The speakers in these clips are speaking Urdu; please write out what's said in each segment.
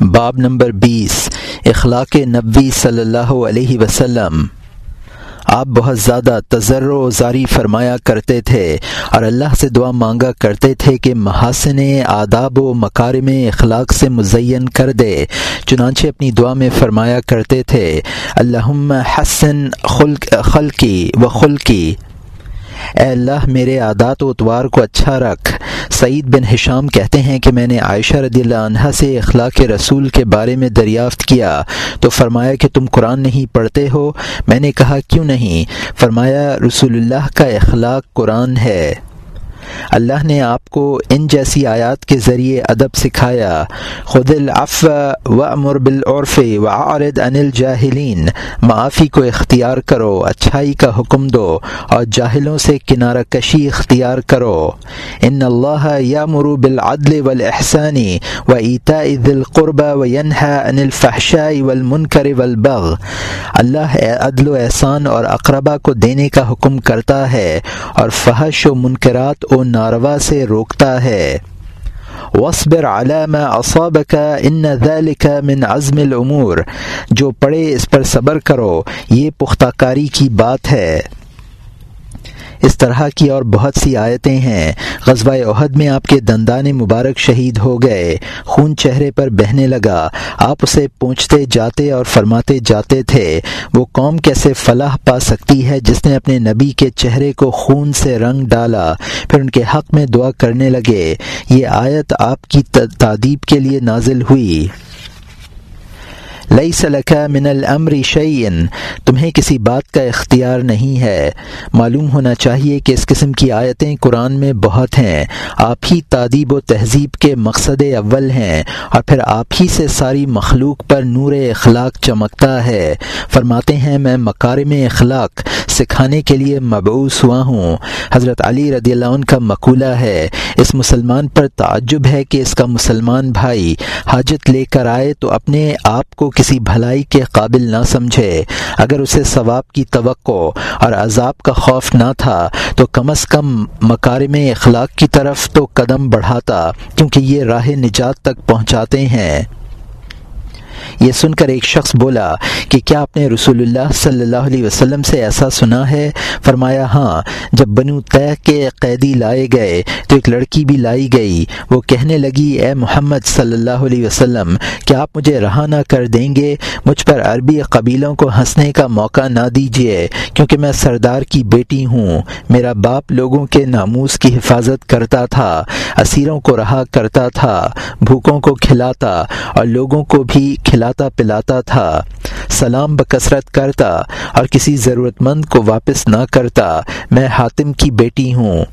باب نمبر بیس، اخلاق نبوی صلی اللہ علیہ وسلم۔ آپ بہت زیادہ تجر و زاری فرمایا کرتے تھے اور اللہ سے دعا مانگا کرتے تھے کہ محاسن آداب و مکارم اخلاق سے مزین کر دے۔ چنانچہ اپنی دعا میں فرمایا کرتے تھے اللہ حسن خلق خلقی و خلقی۔ اے اللہ، میرے عادات و اتوار کو اچھا رکھ۔ سعید بن حشام کہتے ہیں کہ میں نے عائشہ رضی اللہ عنہ سے اخلاق رسول کے بارے میں دریافت کیا۔ تو فرمایا کہ تم قرآن نہیں پڑھتے ہو؟ میں نے کہا، کیوں نہیں؟ فرمایا، رسول اللہ کا اخلاق قرآن ہے۔ اللہ نے آپ کو ان جیسی آیات کے ذریعے ادب سکھایا۔ خود العف و امر بالعرف و عارد ان الجاہلین۔ معافی کو اختیار کرو، اچھائی کا حکم دو اور جاہلوں سے کنارہ کشی اختیار کرو۔ ان اللہ یا مرو بالعدل والاحسانی و ایتا عید القربہ و ینحا ان الفحشاء والمنکر والبغ اللہ عدل و احسان اور اقربا کو دینے کا حکم کرتا ہے اور فحش و منکرات و ناروا سے روکتا ہے۔ وصبر علامہ اصاب کا ان ذلك من عزم العمور جو پڑھے اس پر صبر کرو، یہ پختہ کاری کی بات ہے۔ اس طرح کی اور بہت سی آیتیں ہیں۔ غزوہ عہد میں آپ کے دندان مبارک شہید ہو گئے۔ خون چہرے پر بہنے لگا۔ آپ اسے پہنچتے جاتے اور فرماتے جاتے تھے، وہ قوم کیسے فلاح پا سکتی ہے جس نے اپنے نبی کے چہرے کو خون سے رنگ ڈالا۔ پھر ان کے حق میں دعا کرنے لگے۔ یہ آیت آپ کی تعدیب کے لیے نازل ہوئی۔ لئی سلکا من الامر شعین تمہیں کسی بات کا اختیار نہیں ہے۔ معلوم ہونا چاہیے کہ اس قسم کی آیتیں قرآن میں بہت ہیں۔ آپ ہی تعدیب و تہذیب کے مقصد اول ہیں اور پھر آپ ہی سے ساری مخلوق پر نور اخلاق چمکتا ہے۔ فرماتے ہیں، میں مکارم اخلاق سکھانے کے لیے مبعوث ہوا ہوں۔ حضرت علی رضی اللہ عنہ کا مقولہ ہے، اس مسلمان پر تعجب ہے کہ اس کا مسلمان بھائی حاجت لے کر آئے تو اپنے آپ کو کسی بھلائی کے قابل نہ سمجھے۔ اگر اسے ثواب کی توقع اور عذاب کا خوف نہ تھا تو کم از کم مکارم اخلاق کی طرف تو قدم بڑھاتا، کیونکہ یہ راہ نجات تک پہنچاتے ہیں۔ یہ سن کر ایک شخص بولا کہ کیا آپ نے رسول اللہ صلی اللہ علیہ وسلم سے ایسا سنا ہے؟ فرمایا ہاں جب بنو طے کے قیدی لائے گئے تو ایک لڑکی بھی لائی گئی۔ وہ کہنے لگی، اے محمد صلی اللہ علیہ وسلم، کیا آپ مجھے رہا نہ کر دیں گے؟ مجھ پر عربی قبیلوں کو ہنسنے کا موقع نہ دیجیے کیونکہ میں سردار کی بیٹی ہوں۔ میرا باپ لوگوں کے ناموس کی حفاظت کرتا تھا، اسیروں کو رہا کرتا تھا، بھوکوں کو کھلاتا اور لوگوں کو بھی کھلا کھلاتا پلاتا تھا، سلام بکثرت کرتا اور کسی ضرورت مند کو واپس نہ کرتا، میں حاتم کی بیٹی ہوں۔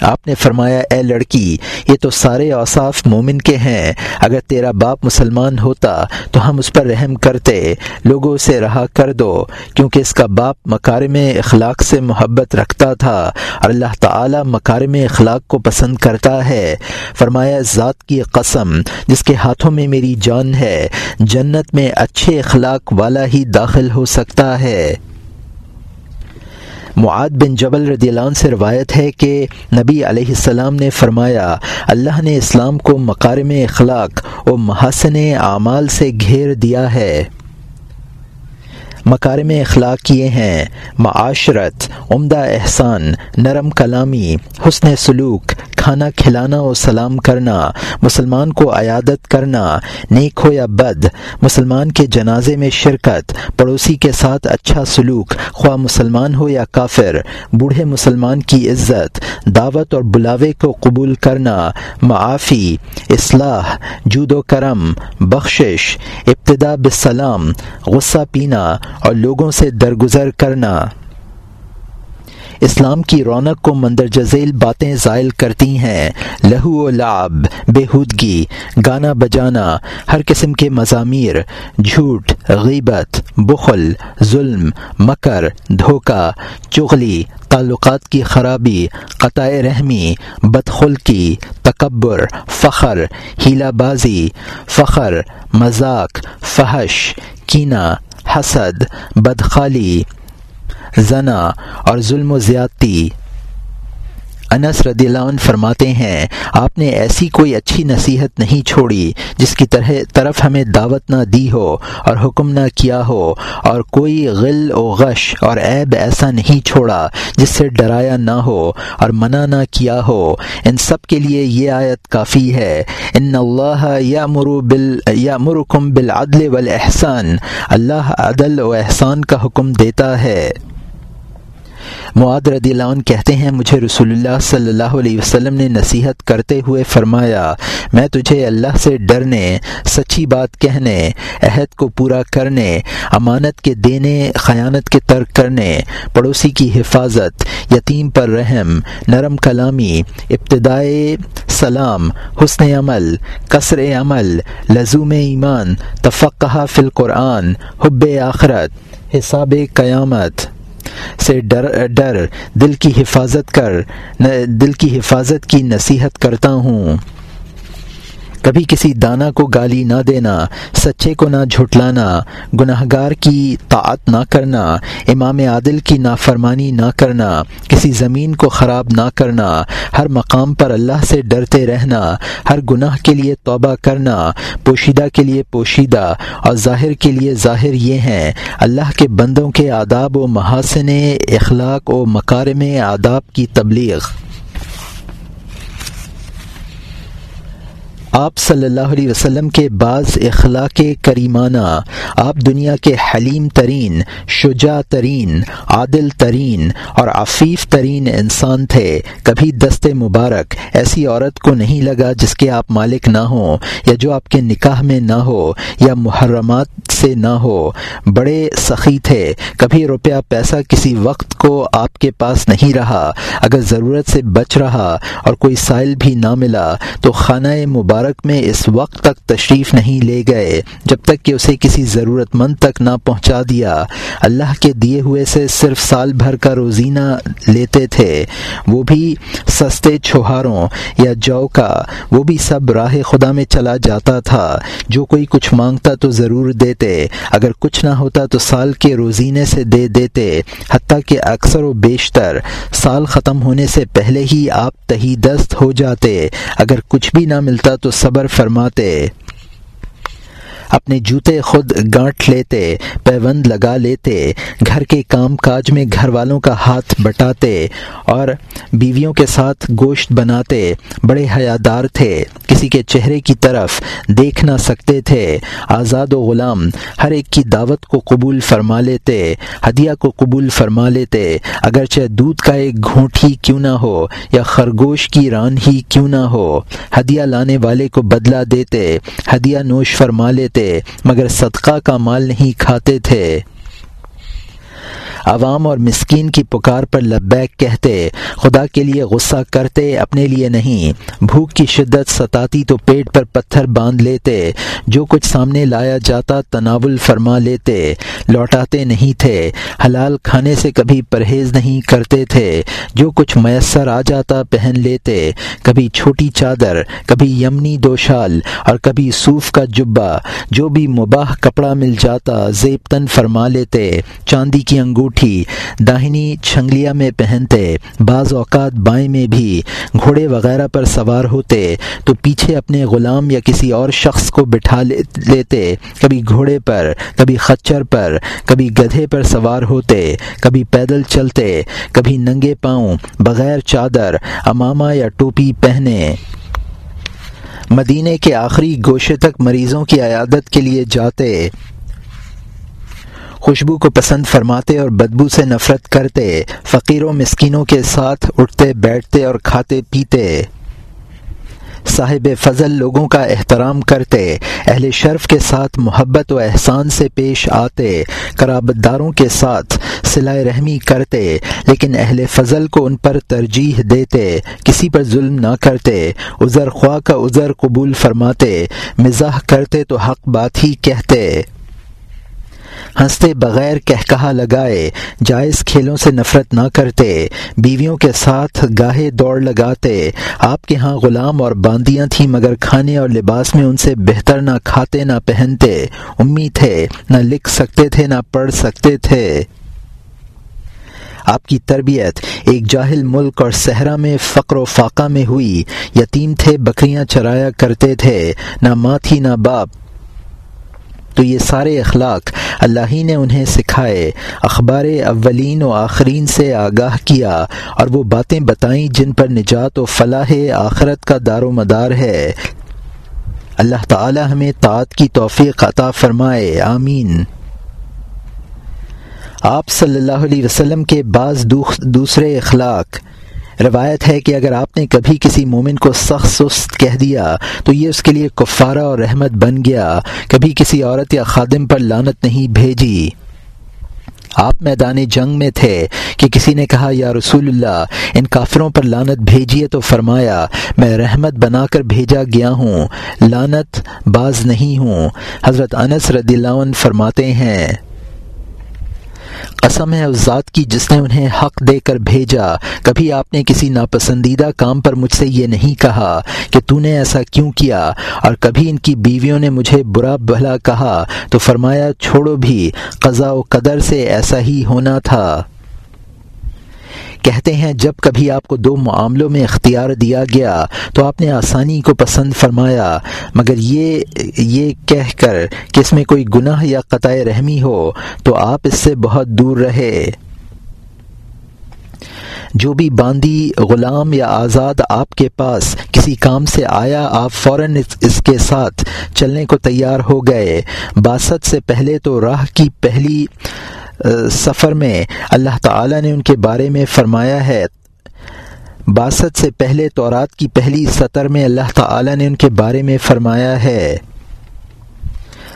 آپ نے فرمایا، اے لڑکی، یہ تو سارے اوصاف مومن کے ہیں۔ اگر تیرا باپ مسلمان ہوتا تو ہم اس پر رحم کرتے۔ لوگوں سے رہا کر دو، کیونکہ اس کا باپ مکارم اخلاق سے محبت رکھتا تھا اور اللہ تعالی مکارم اخلاق کو پسند کرتا ہے۔ فرمایا، ذات کی قسم جس کے ہاتھوں میں میری جان ہے، جنت میں اچھے اخلاق والا ہی داخل ہو سکتا ہے۔ معاد بن جبل رضی اللہ عنہ سے روایت ہے کہ نبی علیہ السلام نے فرمایا، اللہ نے اسلام کو مکارم اخلاق و محسن اعمال سے گھیر دیا ہے۔ مکارم اخلاق یہ ہیں۔ معاشرت، عمدہ احسان، نرم کلامی، حسن سلوک، کھانا کھلانا و سلام کرنا، مسلمان کو عیادت کرنا، نیک ہو یا بد، مسلمان کے جنازے میں شرکت، پڑوسی کے ساتھ اچھا سلوک، خواہ مسلمان ہو یا کافر، بوڑھے مسلمان کی عزت، دعوت اور بلاوے کو قبول کرنا، معافی، اصلاح، جود و کرم، بخشش، ابتدا بسلام غصہ پینا اور لوگوں سے درگزر کرنا۔ اسلام کی رونق کو مندرجہ ذیل باتیں زائل کرتی ہیں۔ لہو و لعب، بےحودگی، گانا بجانا، ہر قسم کے مضامیر، جھوٹ، غیبت، بخل، ظلم، مکر، دھوکہ، چغلی، تعلقات کی خرابی، قطع رحمی، بدخلقی، تکبر، فخر ہیلا بازی، فخر، مذاق، فحش، کینہ، حسد، بدخالی زنا اور ظلم و زیادتی۔ انس رضی اللہ عنہ فرماتے ہیں، آپ نے ایسی کوئی اچھی نصیحت نہیں چھوڑی جس کی طرح طرف ہمیں دعوت نہ دی ہو اور حکم نہ کیا ہو، اور کوئی غل و غش اور عیب ایسا نہیں چھوڑا جس سے ڈرایا نہ ہو اور منع نہ کیا ہو۔ ان سب کے لیے یہ آیت کافی ہے۔ ان اللہ یا مرو بل یا مرکم بالعدل والاحسان اللہ عدل و احسان کا حکم دیتا ہے۔ معاد رضی اللہ عنہ کہتے ہیں، مجھے رسول اللہ صلی اللہ علیہ وسلم نے نصیحت کرتے ہوئے فرمایا، میں تجھے اللہ سے ڈرنے، سچی بات کہنے، عہد کو پورا کرنے، امانت کے دینے، خیانت کے ترک کرنے، پڑوسی کی حفاظت، یتیم پر رحم، نرم کلامی، ابتدائے سلام، حسن عمل قصر عمل، لزوم ایمان، تفقہ فی القرآن، حب آخرت، حساب قیامت۔ سے ڈر ڈر دل کی حفاظت کر دل کی حفاظت کی نصیحت کرتا ہوں۔ کبھی کسی دانا کو گالی نہ دینا، سچے کو نہ جھٹلانا گناہ گار کی طاعت نہ کرنا، امام عادل کی نافرمانی نہ کرنا، کسی زمین کو خراب نہ کرنا، ہر مقام پر اللہ سے ڈرتے رہنا، ہر گناہ کے لیے توبہ کرنا، پوشیدہ کے لیے پوشیدہ، اور ظاہر کے لیے ظاہر یہ ہیں، اللہ کے بندوں کے آداب و محاسن اخلاق و مکارم آداب کی تبلیغ۔ آپ صلی اللہ علیہ وسلم کے بعض اخلاق کریمانہ، آپ دنیا کے حلیم ترین، شجاع ترین، عادل ترین اور عفیف ترین انسان تھے۔ کبھی دست مبارک ایسی عورت کو نہیں لگا جس کے آپ مالک نہ ہوں، یا جو آپ کے نکاح میں نہ ہو، یا محرمات سے نہ ہو۔ بڑے سخی تھے۔ کبھی روپیہ پیسہ کسی وقت کو آپ کے پاس نہیں رہا۔ اگر ضرورت سے بچ رہا اور کوئی سائل بھی نہ ملا، تو خانہ مبارک مبارک میں اس وقت تک تشریف نہیں لے گئے، جب تک کہ اسے کسی ضرورت مند تک نہ پہنچا دیا۔ اللہ کے دیے ہوئے سے صرف سال بھر کا روزینہ لیتے تھے۔ وہ بھی سستے چھوہاروں یا جو کا، وہ بھی سب راہ خدا میں چلا جاتا تھا۔ جو کوئی کچھ مانگتا تو ضرور دیتے، اگر کچھ نہ ہوتا تو سال کے روزینے سے دے دیتے۔ حتیٰ کہ اکثر و بیشتر سال ختم ہونے سے پہلے ہی آپ تہی دست ہو جاتے۔ اگر کچھ بھی نہ ملتا تو صبر فرماتے۔ اپنے جوتے خود گانٹ لیتے، پیوند لگا لیتے، گھر کے کام کاج میں گھر والوں کا ہاتھ بٹاتے اور بیویوں کے ساتھ گوشت بناتے، بڑے حیادار تھے۔ کسی کے چہرے کی طرف دیکھ نہ سکتے تھے۔ آزاد و غلام ہر ایک کی دعوت کو قبول فرما لیتے، ہدیہ کو قبول فرما لیتے۔ اگرچہ دودھ کا ایک گھونٹ ہی کیوں نہ ہو یا خرگوش کی ران ہی کیوں نہ ہو، ہدیہ لانے والے کو بدلہ دیتے، ہدیہ نوش فرما لیتے، مگر صدقہ کا مال نہیں کھاتے تھے۔ عوام اور مسکین کی پکار پر لبیک کہتے، خدا کے لیے غصہ کرتے اپنے لیے نہیں، بھوک کی شدت ستاتی تو پیٹ پر پتھر باندھ لیتے، جو کچھ سامنے لایا جاتا تناول فرما لیتے، لوٹاتے نہیں تھے، حلال کھانے سے کبھی پرہیز نہیں کرتے تھے، جو کچھ میسر آ جاتا پہن لیتے، کبھی چھوٹی چادر، کبھی یمنی دوشال اور کبھی صوف کا جبا جو بھی مباح کپڑا مل جاتا زیب تن فرما لیتے، چاندی کی انگوٹھی داہنی چھنگلیا میں پہنتے، بعض اوقات بائیں میں بھی گھوڑے وغیرہ پر سوار ہوتے، تو پیچھے اپنے غلام یا کسی اور شخص کو بٹھا لیتے۔ کبھی گھوڑے پر، کبھی خچر پر، کبھی گدھے پر سوار ہوتے، کبھی پیدل چلتے، کبھی ننگے پاؤں، بغیر چادر، امامہ یا ٹوپی پہنے۔ مدینے کے آخری گوشے تک مریضوں کی عیادت کے لیے جاتے۔ خوشبو کو پسند فرماتے اور بدبو سے نفرت کرتے، فقیروں، مسکینوں کے ساتھ اٹھتے، بیٹھتے اور کھاتے، پیتے۔ صاحب فضل لوگوں کا احترام کرتے، اہل شرف کے ساتھ محبت و احسان سے پیش آتے قرابت داروں کے ساتھ سلائے رحمی کرتے، لیکن اہل فضل کو ان پر ترجیح دیتے، کسی پر ظلم نہ کرتے، عذر خواہ کا عذر قبول فرماتے، مزاح کرتے تو حق بات ہی کہتے۔ ہنستے بغیر کہہ کہا لگائے، جائز کھیلوں سے نفرت نہ کرتے، بیویوں کے ساتھ گاہے دوڑ لگاتے۔ آپ کے ہاں غلام اور باندیاں تھیں، مگر کھانے اور لباس میں ان سے بہتر نہ کھاتے نہ پہنتے۔ امی تھے نہ لکھ سکتے تھے، نہ پڑھ سکتے تھے۔ آپ کی تربیت ایک جاہل ملک اور صحرا میں فقر و فاقہ میں ہوئی۔ یتیم تھے، بکریاں چرایا کرتے تھے، نہ ماں تھی، نہ باپ۔ تو یہ سارے اخلاق اللہ ہی نے انہیں سکھائے۔ اخبار اولین و آخرین سے آگاہ کیا اور وہ باتیں بتائیں جن پر نجات و فلاح آخرت کا دار و مدار ہے۔ اللہ تعالی ہمیں طاعت کی توفیق عطا فرمائے۔ آمین۔ آپ صلی اللہ علیہ وسلم کے بعض دوسرے اخلاق روایت ہے کہ اگر آپ نے کبھی کسی مومن کو سخت سست کہہ دیا تو یہ اس کے لیے کفارہ اور رحمت بن گیا۔ کبھی کسی عورت یا خادم پر لانت نہیں بھیجی۔ آپ میدان جنگ میں تھے کہ کسی نے کہا، یا رسول اللہ، ان کافروں پر لانت بھیجیے تو فرمایا، میں رحمت بنا کر بھیجا گیا ہوں لانت باز نہیں ہوں۔ حضرت انس رضی اللہ عنہ فرماتے ہیں قسم ہے اس ذات کی جس نے انہیں حق دے کر بھیجا۔ کبھی آپ نے کسی ناپسندیدہ کام پر مجھ سے یہ نہیں کہا کہ تو نے ایسا کیوں کیا، اور کبھی ان کی بیویوں نے مجھے برا بھلا کہا تو فرمایا چھوڑو بھی، قضاء و قدر سے ایسا ہی ہونا تھا۔ کہتے ہیں، جب کبھی آپ کو دو معاملوں میں اختیار دیا گیا تو آپ نے آسانی کو پسند فرمایا، مگر یہ یہ کہہ کر کہ اس میں کوئی گناہ یا قطع رحمی ہو تو آپ اس سے بہت دور رہے۔ جو بھی باندی غلام یا آزاد آپ کے پاس کسی کام سے آیا، آپ فوراً اس کے ساتھ چلنے کو تیار ہو گئے۔ باسط سے پہلے تو راہ کی پہلی سفر میں اللہ تعالی نے ان کے بارے میں فرمایا ہے۔ باسط سے پہلے تورات کی پہلی سطر میں اللہ تعالی نے ان کے بارے میں فرمایا ہے۔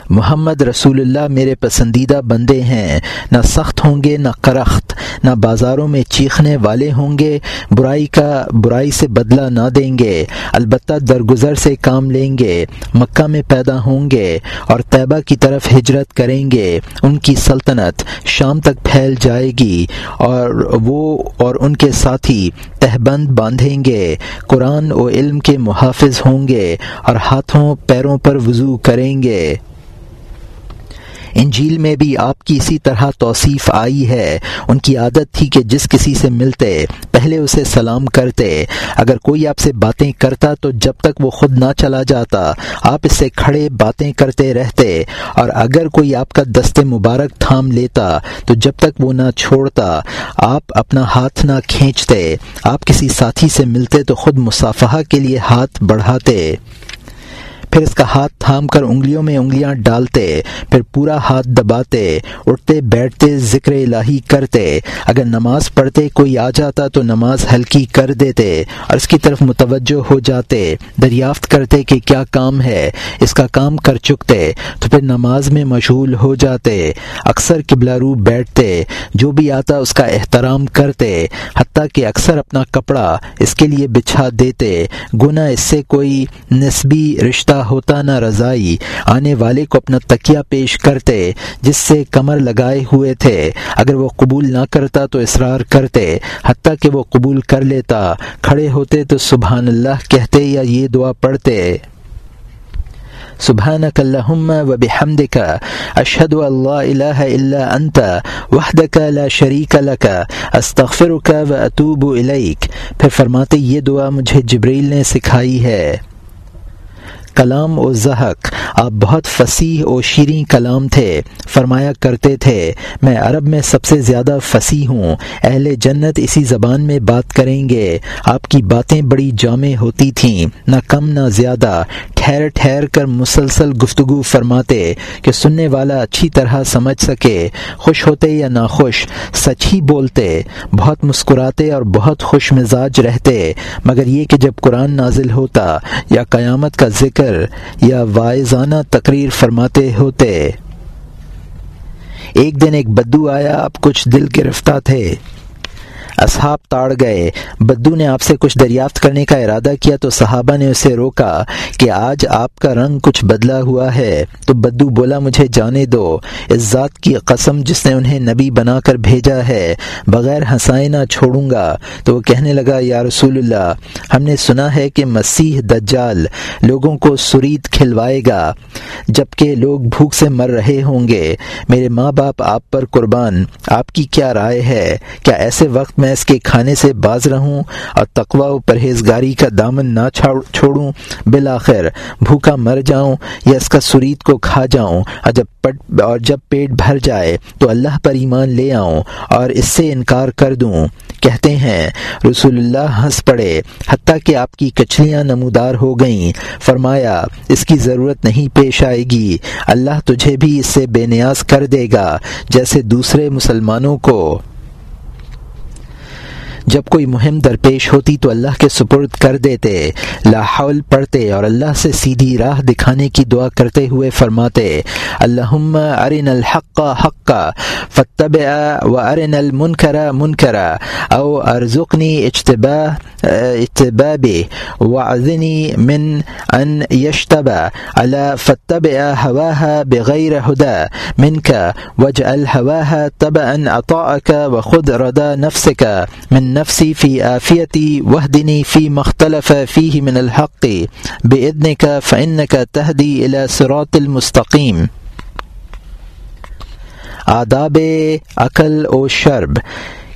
محمد رسول اللہ میرے پسندیدہ بندے ہیں۔ نہ سخت ہوں گے، نہ کرخت، نہ بازاروں میں چیخنے والے ہوں گے۔ برائی کا برائی سے بدلہ نہ دیں گے۔ البتہ درگزر سے کام لیں گے، مکہ میں پیدا ہوں گے اور طیبہ کی طرف ہجرت کریں گے۔ ان کی سلطنت شام تک پھیل جائے گی اور وہ اور ان کے ساتھی تہبند باندھیں گے۔ قرآن و علم کے محافظ ہوں گے اور ہاتھوں، پیروں پر وضو کریں گے۔ انجیل میں بھی آپ کی اسی طرح توصیف آئی ہے۔ ان کی عادت تھی کہ جس کسی سے ملتے، پہلے اسے سلام کرتے۔ اگر کوئی آپ سے باتیں کرتا تو جب تک وہ خود نہ چلا جاتا، آپ اس سے کھڑے باتیں کرتے رہتے۔ اور اگر کوئی آپ کا دست مبارک تھام لیتا تو جب تک وہ نہ چھوڑتا، آپ اپنا ہاتھ نہ کھینچتے۔ آپ کسی ساتھی سے ملتے تو خود مصافحہ کے لیے ہاتھ بڑھاتے۔ پھر اس کا ہاتھ تھام کر انگلیوں میں انگلیاں ڈالتے، پھر پورا ہاتھ دباتے، اٹھتے، بیٹھتے، ذکر الہی کرتے۔ اگر نماز پڑھتے، کوئی آ جاتا تو نماز ہلکی کر دیتے اور اس کی طرف متوجہ ہو جاتے، دریافت کرتے کہ کیا کام ہے۔ اس کا کام کر چکتے، تو پھر نماز میں مشغول ہو جاتے۔ اکثر قبلہ رو بیٹھتے، جو بھی آتا اس کا احترام کرتے، حتیٰ کہ اکثر اپنا کپڑا اس کے لیے بچھا دیتے۔ گنا اس سے کوئی نسبی رشتہ ہوتا نہ رضائی، آنے والے کو اپنا تکیہ پیش کرتے، جس سے کمر لگائے ہوئے تھے۔ اگر وہ قبول نہ کرتا تو اصرار کرتے، حتیٰ کہ وہ قبول کر لیتا۔ کھڑے ہوتے تو سبحان اللہ کہتے یا یہ دعا پڑھتے۔ سبحانك اللهم وبحمدك اشهد ان لا اله الا انت وحدك لا شريك لك استغفرك واتوب اليك پھر فرماتے، یہ دعا مجھے جبریل نے سکھائی ہے۔ کلام و زحق۔ آپ بہت فصیح و شیریں کلام تھے۔ فرمایا کرتے تھے، میں عرب میں سب سے زیادہ فصیح ہوں۔ اہل جنت اسی زبان میں بات کریں گے۔ آپ کی باتیں بڑی جامع ہوتی تھیں، نہ کم نہ زیادہ۔ ٹھہر ٹھہر کر مسلسل گفتگو فرماتے کہ سننے والا اچھی طرح سمجھ سکے، خوش ہوتے یا ناخوش، سچ ہی بولتے، بہت مسکراتے اور بہت خوش مزاج رہتے۔ مگر یہ کہ جب قرآن نازل ہوتا یا قیامت کا ذکر یا وائزانہ تقریر فرماتے ہوتے۔ ایک دن ایک بدو آیا، اب کچھ دل گرفتہ تھے۔ اصحاب تاڑ گئے۔ بدو نے آپ سے کچھ دریافت کرنے کا ارادہ کیا تو صحابہ نے اسے روکا کہ آج آپ کا رنگ کچھ بدلا ہوا ہے۔ تو بدو بولا، مجھے جانے دو۔ اس ذات کی قسم جس نے انہیں نبی بنا کر بھیجا ہے، بغیر ہنسائے نہ چھوڑوں گا۔ تو وہ کہنے لگا، یا رسول اللہ، ہم نے سنا ہے کہ مسیح دجال لوگوں کو سرید کھلوائے گا جبکہ لوگ بھوک سے مر رہے ہوں گے۔ میرے ماں باپ آپ پر قربان، آپ کی کیا رائے ہے؟ کیا ایسے وقت میں میں اس کے کھانے سے باز رہوں اور تقوا و پرہیزگاری کا دامن نہ چھوڑوں بالآخر بھوکا مر جاؤں یا اس کا سرید کو کھا جاؤں اور جب پٹ اور جب پیٹ بھر جائے تو اللہ پر ایمان لے آؤں اور اس سے انکار کر دوں۔ کہتے ہیں، رسول اللہ ہنس پڑے، حتیٰ کہ آپ کی کچلیاں نمودار ہو گئیں۔ فرمایا، اس کی ضرورت نہیں پیش آئے گی۔ اللہ تجھے بھی اس سے بے نیاز کر دے گا، جیسے دوسرے مسلمانوں کو۔ جب کوئی مہم درپیش ہوتی تو اللہ کے سپرد کر دیتے لاہول پڑھتے اور اللہ سے سیدھی راہ دکھانے کی دعا کرتے ہوئے فرماتے اللہ ارن الحق حق فتب و ارن المنکر منکرا او ارزقنی اجتبا اجتباب وعذنی من ان یشتبا اللہ فتب هواها بغیر هدى منك واجعل هواها تبعا عطاءك وخذ رضا نفسك من نفسی فی عافیتی وحدنی فی مختلف فی من الحق. بے ادن کا فن کا تحدی الاسرات المستقیم آداب، عقل و شرب.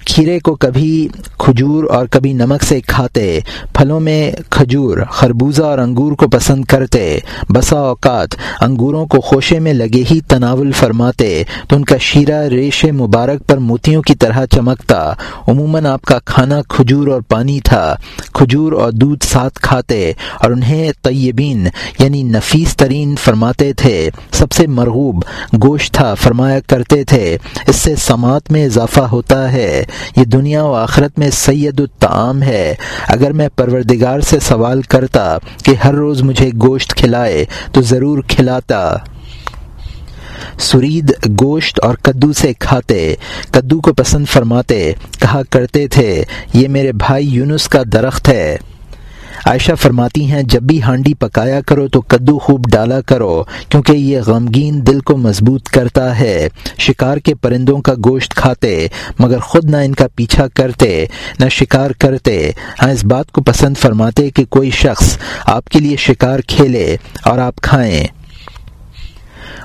کھیرے کو کبھی کھجور اور کبھی نمک سے کھاتے، پھلوں میں کھجور، خربوزہ اور انگور کو پسند کرتے، بسا اوقات انگوروں کو خوشے میں لگے ہی تناول فرماتے، تو ان کا شیرہ ریش مبارک پر موتیوں کی طرح چمکتا۔ عموماً آپ کا کھانا کھجور اور پانی تھا، کھجور اور دودھ ساتھ کھاتے اور انہیں طیبین یعنی نفیس ترین فرماتے تھے۔ سب سے مرغوب گوشت تھا، فرمایا کرتے تھے، اس سے سماعت میں اضافہ ہوتا ہے۔ یہ دنیا و آخرت میں سید الطعام ہے۔ اگر میں پروردگار سے سوال کرتا کہ ہر روز مجھے گوشت کھلائے تو ضرور کھلاتا۔ سرید گوشت اور کدو سے کھاتے، کدو کو پسند فرماتے، کہا کرتے تھے، یہ میرے بھائی یونس کا درخت ہے۔ عائشہ فرماتی ہیں، جب بھی ہانڈی پکایا کرو تو کدو خوب ڈالا کرو، کیونکہ یہ غمگین دل کو مضبوط کرتا ہے۔ شکار کے پرندوں کا گوشت کھاتے، مگر خود نہ ان کا پیچھا کرتے، نہ شکار کرتے۔ ہاں اس بات کو پسند فرماتے کہ کوئی شخص آپ کے لیے شکار کھیلے اور آپ کھائیں۔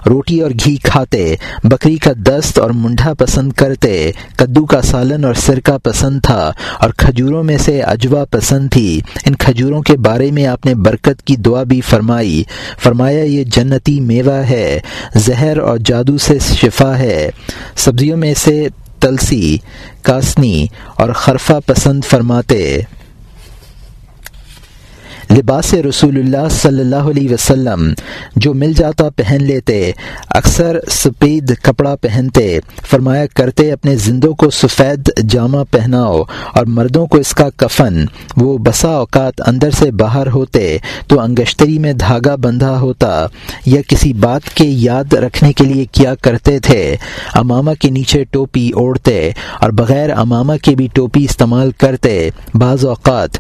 روٹی اور گھی کھاتے، بکری کا دست اور منڈا پسند کرتے، کدو کا سالن اور سرکہ پسند تھا، اور کھجوروں میں سے اجوا پسند تھی۔ ان کھجوروں کے بارے میں آپ نے برکت کی دعا بھی فرمائی۔ فرمایا، یہ جنتی میوہ ہے، زہر اور جادو سے شفا ہے۔ سبزیوں میں سے تلسی، کاسنی اور خرفہ پسند فرماتے۔ لباس رسول اللہ صلی اللہ علیہ وسلم جو مل جاتا پہن لیتے، اکثر سفید کپڑا پہنتے، فرمایا کرتے اپنے زندوں کو سفید جامہ پہناؤ اور مردوں کو اس کا کفن، وہ بسا اوقات اندر سے باہر ہوتے تو انگشتری میں دھاگا بندھا ہوتا۔ یا کسی بات کے یاد رکھنے کے لیے کیا کرتے تھے؟ امامہ کے نیچے ٹوپی اوڑھتے اور بغیر امامہ کے بھی ٹوپی استعمال کرتے۔ بعض اوقات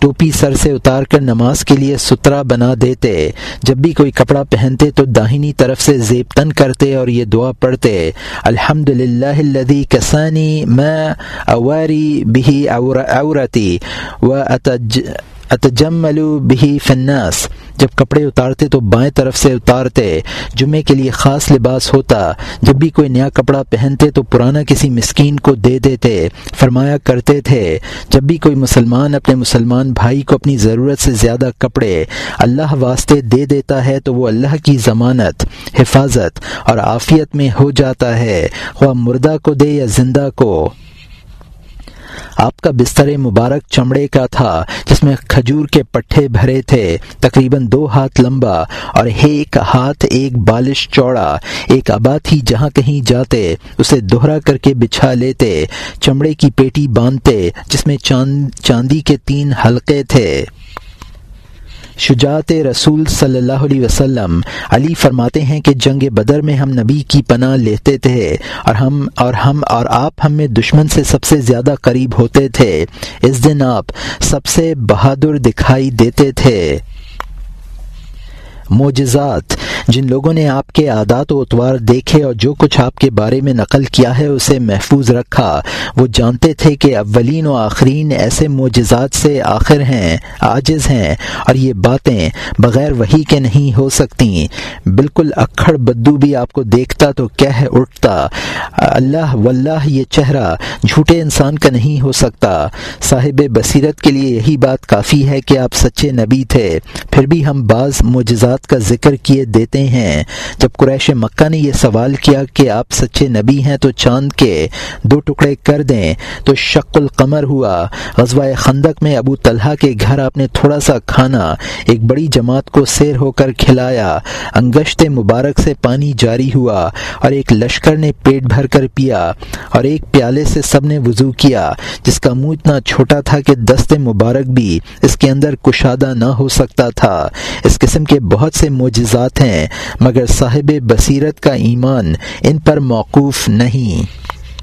ٹوپی سر سے اتار کر نماز کے لیے سترا بنا دیتے۔ جب بھی کوئی کپڑا پہنتے تو داہنی طرف سے زیب تن کرتے اور یہ دعا پڑھتے۔ الحمد للہ الدی کسانی میں اواری بھی عورتی و اتجملو بھی فناس جب کپڑے اتارتے تو بائیں طرف سے اتارتے، جمعے کے لیے خاص لباس ہوتا، جب بھی کوئی نیا کپڑا پہنتے تو پرانا کسی مسکین کو دے دیتے، فرمایا کرتے تھے، جب بھی کوئی مسلمان اپنے مسلمان بھائی کو اپنی ضرورت سے زیادہ کپڑے اللہ واسطے دے دیتا ہے تو وہ اللہ کی ضمانت، حفاظت اور عافیت میں ہو جاتا ہے، خواہ مردہ کو دے یا زندہ کو۔ آپ کا بستر مبارک چمڑے کا تھا، جس میں کھجور کے پٹھے بھرے تھے، تقریباً دو ہاتھ لمبا اور ایک ہاتھ ایک بالش چوڑا۔ ایک آبا تھی جہاں کہیں جاتے، اسے دوہرا کر کے بچھا لیتے، چمڑے کی پیٹی باندھتے، جس میں چاند، چاندی کے تین حلقے تھے۔ شجاعت رسول صلی اللہ علیہ وسلم علی فرماتے ہیں کہ جنگ بدر میں ہم نبی کی پناہ لیتے تھے اور ہم اور ہم اور آپ ہم میں دشمن سے سب سے زیادہ قریب ہوتے تھے۔ اس دن آپ سب سے بہادر دکھائی دیتے تھے۔ معجزات جن لوگوں نے آپ کے عادات و اتوار دیکھے اور جو کچھ آپ کے بارے میں نقل کیا ہے، اسے محفوظ رکھا۔ وہ جانتے تھے کہ اولین و آخرین ایسے معجزات سے آخر ہیں، عاجز ہیں، اور یہ باتیں بغیر وہی کے نہیں ہو سکتی۔ بالکل اکھڑ بدو بھی آپ کو دیکھتا تو کہہ اٹھتا، اللہ واللہ یہ چہرہ جھوٹے انسان کا نہیں ہو سکتا۔ صاحب بصیرت کے لیے یہی بات کافی ہے کہ آپ سچے نبی تھے، پھر بھی ہم بعض معجزات کا ذکر کیے دیتے ہیں۔ جب قریش مکہ نے یہ سوال کیا کہ آپ سچے نبی ہیں تو چاند کے دو ٹکڑے کر دیں، تو شک القمر ہوا۔ غزوہ خندق میں ابو طلحہ کے گھر آپ نے تھوڑا سا کھانا، ایک بڑی جماعت کو سیر ہو کر کھلایا۔ انگشت مبارک سے پانی جاری ہوا اور ایک لشکر نے پیٹ بھر کر پیا اور ایک پیالے سے سب نے وضو کیا، جس کا منہ اتنا چھوٹا تھا کہ دست مبارک بھی اس کے اندر کشادہ نہ ہو سکتا تھا۔ اس قسم کے بہت سے معجزات ہیں۔ مگر صاحب بصیرت کا ایمان ان پر موقوف نہیں۔